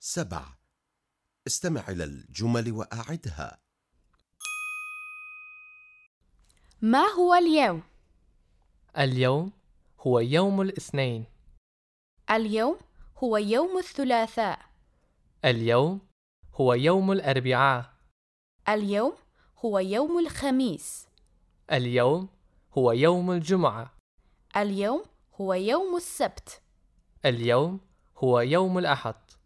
سبع. استمع إلى الجمل وأعدها. ما هو اليوم؟ اليوم هو يوم الاثنين. اليوم هو يوم الثلاثاء. اليوم هو يوم الأربعاء. اليوم هو يوم الخميس. اليوم هو يوم الجمعة. اليوم هو يوم السبت. اليوم هو يوم الأحد.